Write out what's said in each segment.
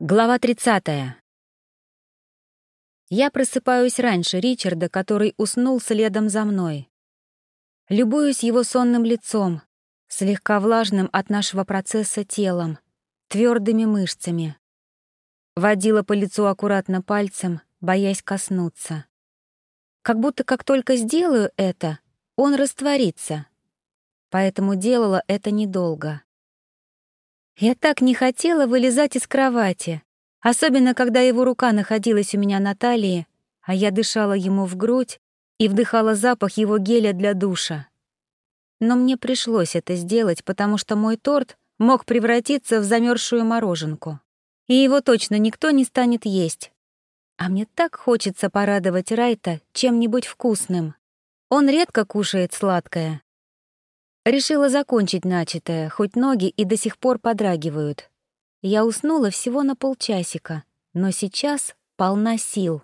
Глава 30. Я просыпаюсь раньше Ричарда, который уснул следом за мной. Любуюсь его сонным лицом, слегка влажным от нашего процесса телом, твердыми мышцами. Водила по лицу аккуратно пальцем, боясь коснуться. Как будто как только сделаю это, он растворится. Поэтому делала это недолго. Я так не хотела вылезать из кровати, особенно когда его рука находилась у меня на талии, а я дышала ему в грудь и вдыхала запах его геля для душа. Но мне пришлось это сделать, потому что мой торт мог превратиться в замерзшую мороженку. И его точно никто не станет есть. А мне так хочется порадовать Райта чем-нибудь вкусным. Он редко кушает сладкое, Решила закончить начатое, хоть ноги и до сих пор подрагивают. Я уснула всего на полчасика, но сейчас полна сил.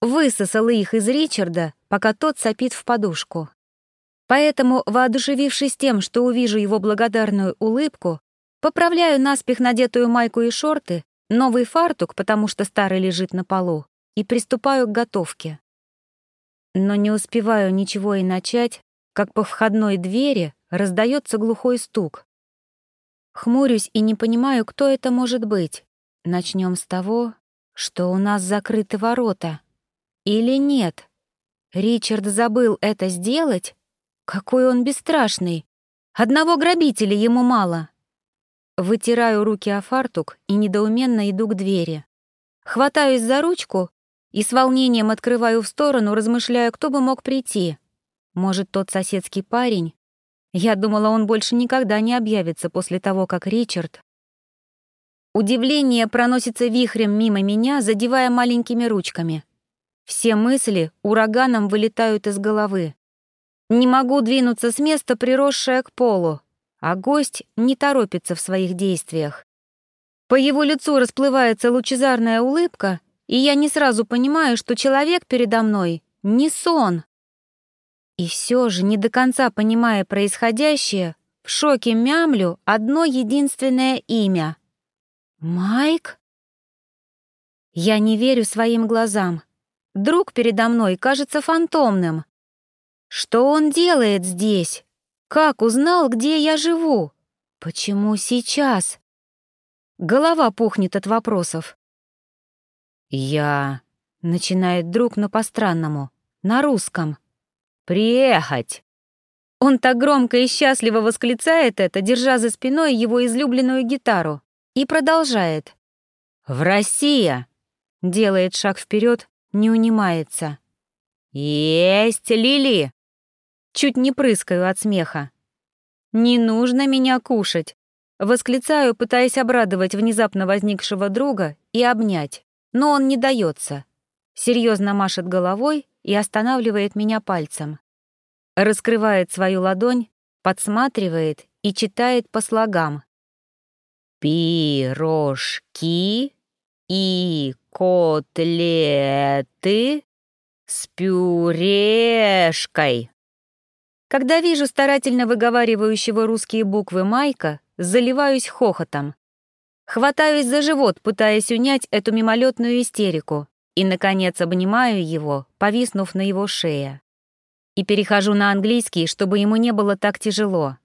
Высосала их из Ричарда, пока тот сопит в подушку. Поэтому, воодушевившись тем, что увижу его благодарную улыбку, поправляю наспех надетую майку и шорты, новый фартук, потому что старый лежит на полу, и приступаю к готовке. Но не успеваю ничего и начать, как по входной двери раздается глухой стук. Хмурюсь и не понимаю, кто это может быть. Начнем с того, что у нас закрыты ворота. Или нет? Ричард забыл это сделать? Какой он бесстрашный! Одного грабителя ему мало. Вытираю руки о фартук и недоуменно иду к двери. Хватаюсь за ручку и с волнением открываю в сторону, размышляя, кто бы мог прийти. Может, тот соседский парень? Я думала, он больше никогда не объявится после того, как Ричард... Удивление проносится вихрем мимо меня, задевая маленькими ручками. Все мысли ураганом вылетают из головы. Не могу двинуться с места, приросшая к полу, а гость не торопится в своих действиях. По его лицу расплывается лучезарная улыбка, и я не сразу понимаю, что человек передо мной — не сон. И все же, не до конца понимая происходящее, в шоке мямлю одно единственное имя. «Майк?» Я не верю своим глазам. Друг передо мной кажется фантомным. Что он делает здесь? Как узнал, где я живу? Почему сейчас? Голова пухнет от вопросов. «Я...» — начинает друг, но по-странному, на русском. «Приехать!» Он так громко и счастливо восклицает это, держа за спиной его излюбленную гитару, и продолжает. «В Россия!» Делает шаг вперед, не унимается. «Есть, Лили!» Чуть не прыскаю от смеха. «Не нужно меня кушать!» Восклицаю, пытаясь обрадовать внезапно возникшего друга и обнять, но он не дается. Серьезно машет головой и останавливает меня пальцем. Раскрывает свою ладонь, подсматривает и читает по слогам. «Пирожки и котлеты с пюрешкой». Когда вижу старательно выговаривающего русские буквы Майка, заливаюсь хохотом. Хватаюсь за живот, пытаясь унять эту мимолетную истерику и, наконец, обнимаю его, повиснув на его шее. И перехожу на английский, чтобы ему не было так тяжело.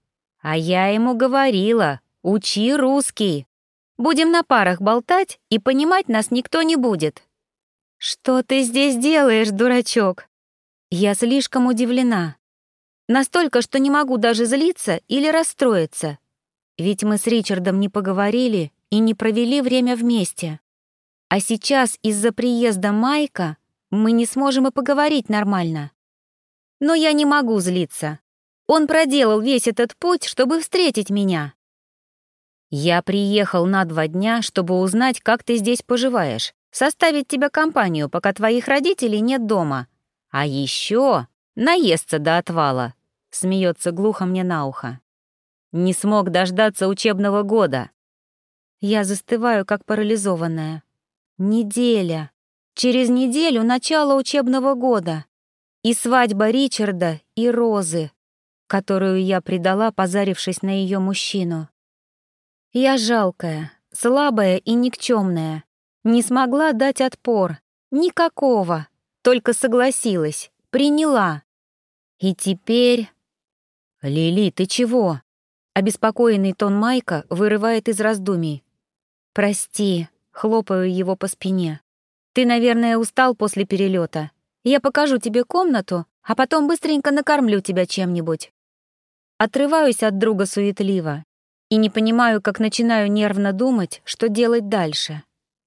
А я ему говорила, учи русский. Будем на парах болтать, и понимать нас никто не будет. Что ты здесь делаешь, дурачок? Я слишком удивлена. Настолько, что не могу даже злиться или расстроиться. Ведь мы с Ричардом не поговорили и не провели время вместе. А сейчас из-за приезда Майка мы не сможем и поговорить нормально. Но я не могу злиться. Он проделал весь этот путь, чтобы встретить меня. Я приехал на два дня, чтобы узнать, как ты здесь поживаешь, составить тебе компанию, пока твоих родителей нет дома. А еще наесться до отвала, смеется глухо мне на ухо. Не смог дождаться учебного года. Я застываю, как парализованная. Неделя. Через неделю начало учебного года. И свадьба Ричарда и Розы, которую я предала, позарившись на ее мужчину. Я жалкая, слабая и никчемная. Не смогла дать отпор. Никакого. Только согласилась. Приняла. И теперь... «Лили, ты чего?» Обеспокоенный тон Майка вырывает из раздумий. «Прости», — хлопаю его по спине. «Ты, наверное, устал после перелета. Я покажу тебе комнату, а потом быстренько накормлю тебя чем-нибудь». Отрываюсь от друга суетливо и не понимаю, как начинаю нервно думать, что делать дальше.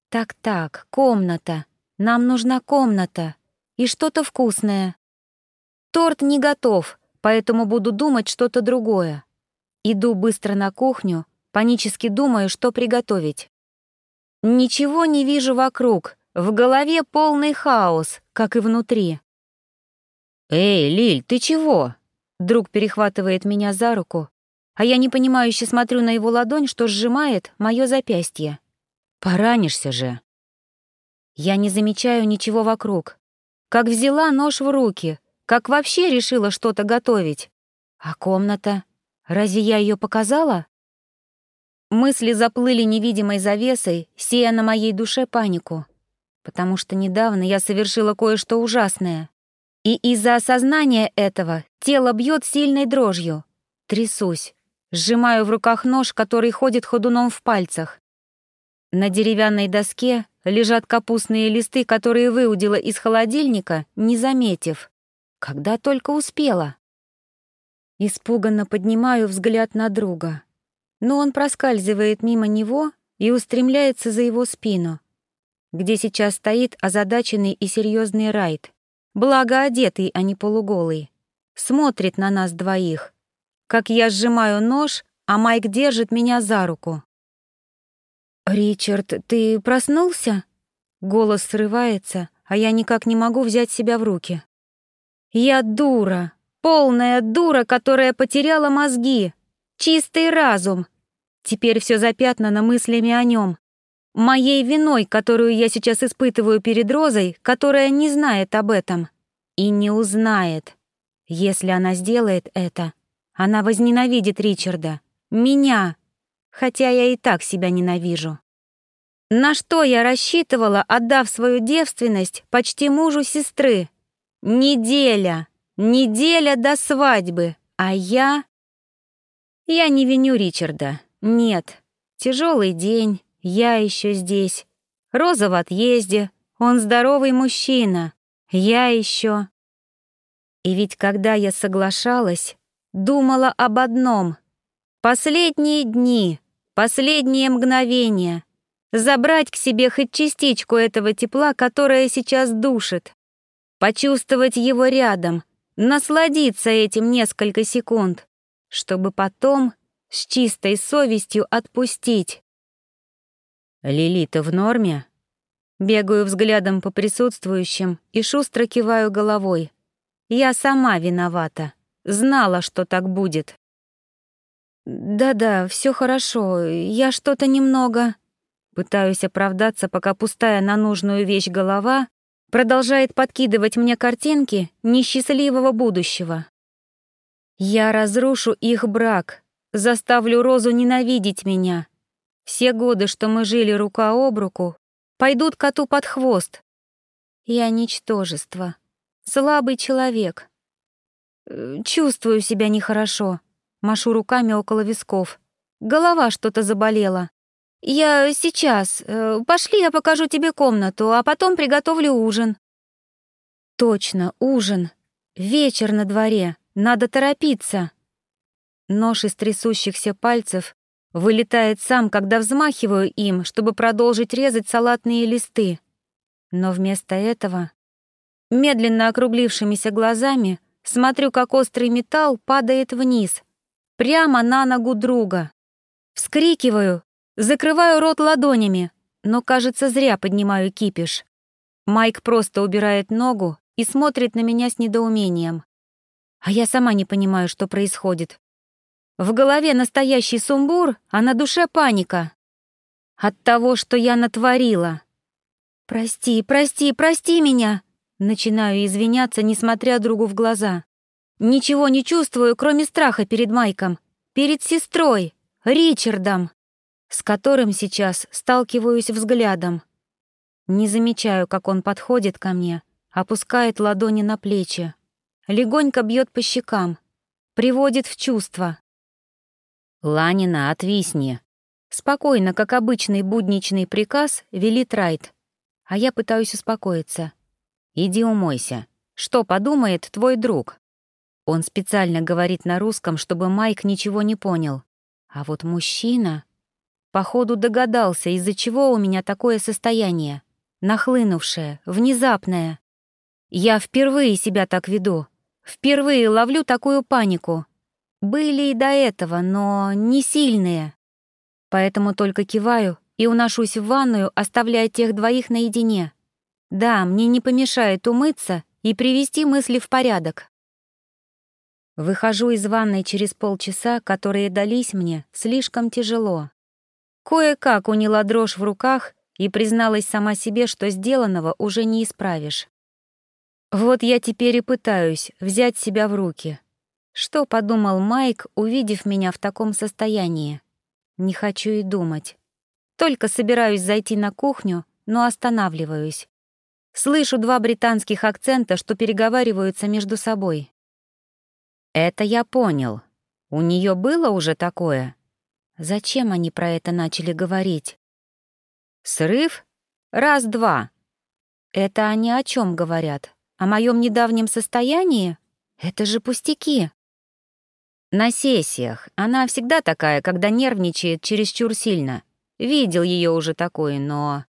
Так-так, комната. Нам нужна комната. И что-то вкусное. Торт не готов, поэтому буду думать что-то другое. Иду быстро на кухню, панически думаю, что приготовить. Ничего не вижу вокруг, в голове полный хаос, как и внутри. «Эй, Лиль, ты чего?» Друг перехватывает меня за руку, а я непонимающе смотрю на его ладонь, что сжимает мое запястье. «Поранишься же!» Я не замечаю ничего вокруг. Как взяла нож в руки, как вообще решила что-то готовить. А комната? Разве я ее показала? Мысли заплыли невидимой завесой, сея на моей душе панику. Потому что недавно я совершила кое-что ужасное. И из-за осознания этого тело бьет сильной дрожью. Трясусь. Сжимаю в руках нож, который ходит ходуном в пальцах. На деревянной доске лежат капустные листы, которые выудила из холодильника, не заметив. Когда только успела. Испуганно поднимаю взгляд на друга. Но он проскальзывает мимо него и устремляется за его спину, где сейчас стоит озадаченный и серьезный Райт, благо одетый, а не полуголый. Смотрит на нас двоих. Как я сжимаю нож, а Майк держит меня за руку. «Ричард, ты проснулся?» Голос срывается, а я никак не могу взять себя в руки. Я дура, полная дура, которая потеряла мозги, чистый разум. Теперь все запятнано мыслями о нем. Моей виной, которую я сейчас испытываю перед Розой, которая не знает об этом. И не узнает. Если она сделает это, она возненавидит Ричарда. Меня. Хотя я и так себя ненавижу. На что я рассчитывала, отдав свою девственность почти мужу сестры? Неделя! Неделя до свадьбы! А я... Я не виню Ричарда. Нет. Тяжелый день, я еще здесь. Роза в отъезде, он здоровый мужчина. Я еще... И ведь когда я соглашалась, думала об одном. Последние дни, последние мгновения. Забрать к себе хоть частичку этого тепла, которое сейчас душит почувствовать его рядом, насладиться этим несколько секунд, чтобы потом с чистой совестью отпустить. «Лили, в норме?» Бегаю взглядом по присутствующим и шустро киваю головой. Я сама виновата. Знала, что так будет. «Да-да, все хорошо. Я что-то немного...» Пытаюсь оправдаться, пока пустая на нужную вещь голова продолжает подкидывать мне картинки несчастливого будущего. Я разрушу их брак, заставлю Розу ненавидеть меня. Все годы, что мы жили рука об руку, пойдут коту под хвост. Я ничтожество, слабый человек. Э, чувствую себя нехорошо, машу руками около висков. Голова что-то заболела. «Я сейчас. Э, пошли, я покажу тебе комнату, а потом приготовлю ужин». «Точно, ужин. Вечер на дворе. Надо торопиться». Нож из трясущихся пальцев вылетает сам, когда взмахиваю им, чтобы продолжить резать салатные листы. Но вместо этого, медленно округлившимися глазами, смотрю, как острый металл падает вниз, прямо на ногу друга. Вскрикиваю, Закрываю рот ладонями, но, кажется, зря поднимаю кипиш. Майк просто убирает ногу и смотрит на меня с недоумением. А я сама не понимаю, что происходит. В голове настоящий сумбур, а на душе паника. От того, что я натворила. «Прости, прости, прости меня!» Начинаю извиняться, несмотря другу в глаза. Ничего не чувствую, кроме страха перед Майком. Перед сестрой, Ричардом. с которым сейчас сталкиваюсь взглядом. Не замечаю, как он подходит ко мне, опускает ладони на плечи, легонько бьет по щекам, приводит в чувство. «Ланина, отвисни!» Спокойно, как обычный будничный приказ, велит Райт. А я пытаюсь успокоиться. «Иди умойся. Что подумает твой друг?» Он специально говорит на русском, чтобы Майк ничего не понял. А вот мужчина... Походу догадался, из-за чего у меня такое состояние. Нахлынувшее, внезапное. Я впервые себя так веду. Впервые ловлю такую панику. Были и до этого, но не сильные. Поэтому только киваю и уношусь в ванную, оставляя тех двоих наедине. Да, мне не помешает умыться и привести мысли в порядок. Выхожу из ванной через полчаса, которые дались мне слишком тяжело. Кое-как уняла дрожь в руках и призналась сама себе, что сделанного уже не исправишь. Вот я теперь и пытаюсь взять себя в руки. Что подумал Майк, увидев меня в таком состоянии? Не хочу и думать. Только собираюсь зайти на кухню, но останавливаюсь. Слышу два британских акцента, что переговариваются между собой. Это я понял. У нее было уже такое? Зачем они про это начали говорить? Срыв? Раз-два. Это они о чем говорят? О моем недавнем состоянии? Это же пустяки. На сессиях. Она всегда такая, когда нервничает чересчур сильно. Видел ее уже такой, но...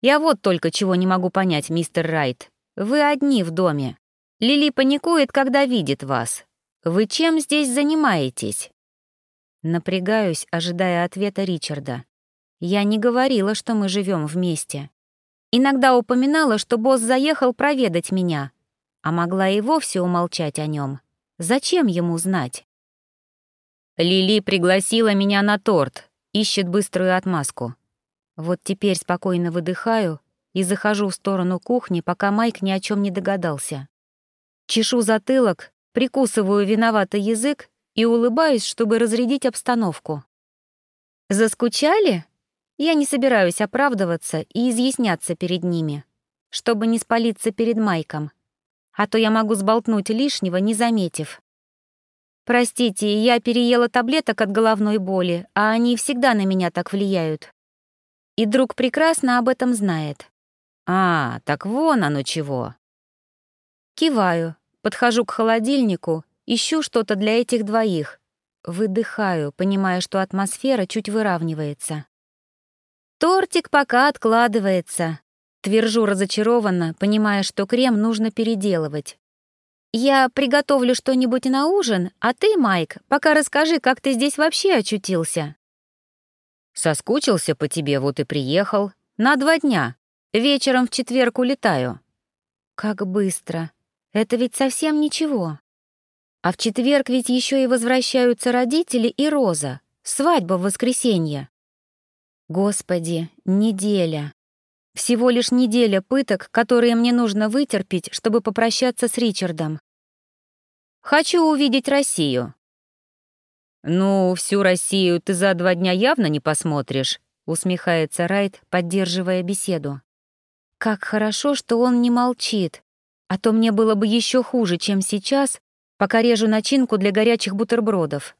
Я вот только чего не могу понять, мистер Райт. Вы одни в доме. Лили паникует, когда видит вас. Вы чем здесь занимаетесь?» Напрягаюсь, ожидая ответа Ричарда. Я не говорила, что мы живем вместе. Иногда упоминала, что босс заехал проведать меня, а могла и вовсе умолчать о нем. Зачем ему знать? Лили пригласила меня на торт, ищет быструю отмазку. Вот теперь спокойно выдыхаю и захожу в сторону кухни, пока Майк ни о чем не догадался. Чешу затылок прикусываю виновато язык и улыбаюсь, чтобы разрядить обстановку. «Заскучали?» Я не собираюсь оправдываться и изъясняться перед ними, чтобы не спалиться перед Майком, а то я могу сболтнуть лишнего, не заметив. Простите, я переела таблеток от головной боли, а они всегда на меня так влияют. И друг прекрасно об этом знает. А, так вон оно чего. Киваю, Подхожу к холодильнику, ищу что-то для этих двоих. Выдыхаю, понимая, что атмосфера чуть выравнивается. «Тортик пока откладывается», — твержу разочарованно, понимая, что крем нужно переделывать. «Я приготовлю что-нибудь на ужин, а ты, Майк, пока расскажи, как ты здесь вообще очутился». «Соскучился по тебе, вот и приехал. На два дня. Вечером в четверг улетаю». «Как быстро. Это ведь совсем ничего. А в четверг ведь еще и возвращаются родители и Роза. Свадьба в воскресенье. Господи, неделя. Всего лишь неделя пыток, которые мне нужно вытерпеть, чтобы попрощаться с Ричардом. Хочу увидеть Россию. «Ну, всю Россию ты за два дня явно не посмотришь», — усмехается Райт, поддерживая беседу. «Как хорошо, что он не молчит, а то мне было бы еще хуже, чем сейчас, пока режу начинку для горячих бутербродов.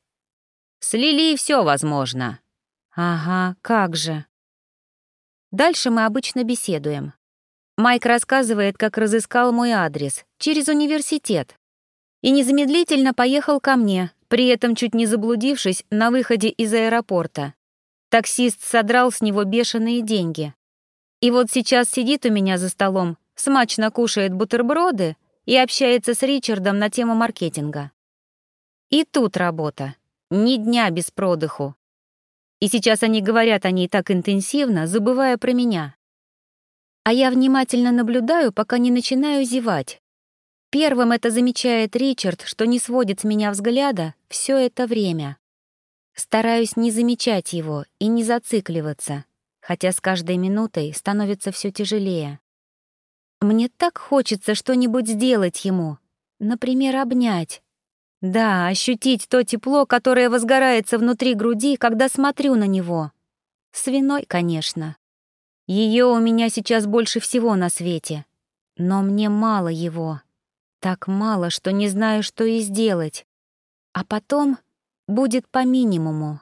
С Лили все возможно. Ага, как же. Дальше мы обычно беседуем. Майк рассказывает, как разыскал мой адрес через университет. И незамедлительно поехал ко мне, при этом чуть не заблудившись на выходе из аэропорта. Таксист содрал с него бешеные деньги. И вот сейчас сидит у меня за столом смачно кушает бутерброды и общается с Ричардом на тему маркетинга. И тут работа. Ни дня без продыху. И сейчас они говорят о ней так интенсивно, забывая про меня. А я внимательно наблюдаю, пока не начинаю зевать. Первым это замечает Ричард, что не сводит с меня взгляда все это время. Стараюсь не замечать его и не зацикливаться, хотя с каждой минутой становится все тяжелее. Мне так хочется что-нибудь сделать ему. Например, обнять. Да, ощутить то тепло, которое возгорается внутри груди, когда смотрю на него. Свиной, конечно. Ее у меня сейчас больше всего на свете. Но мне мало его. Так мало, что не знаю, что и сделать. А потом будет по минимуму.